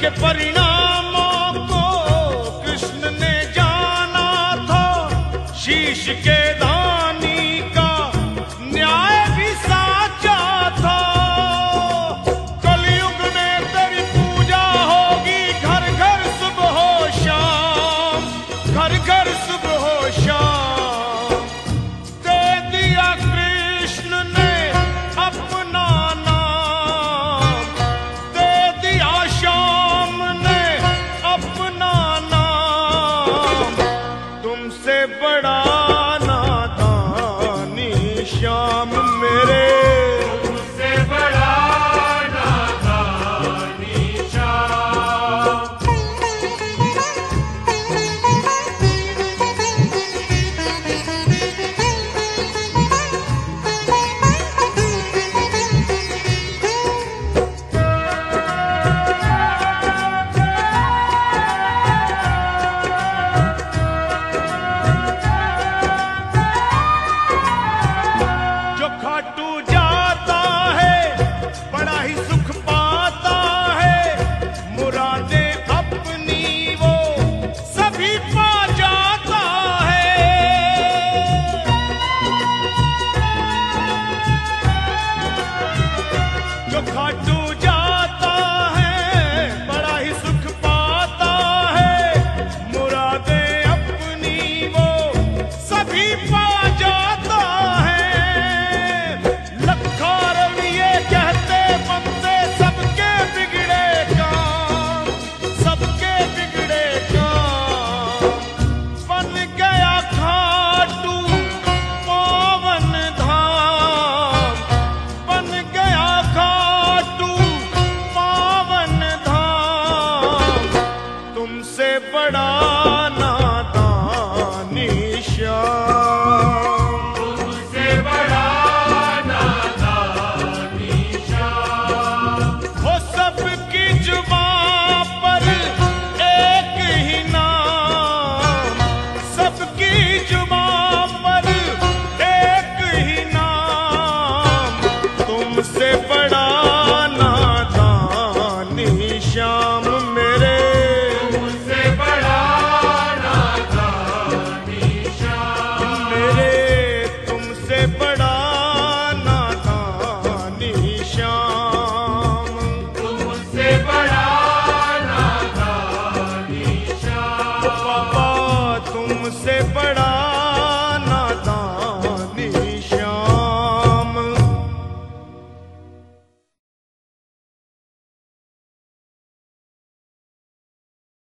के परिणामों को कृष्ण ने जाना था। शीश के हमसे बड़ा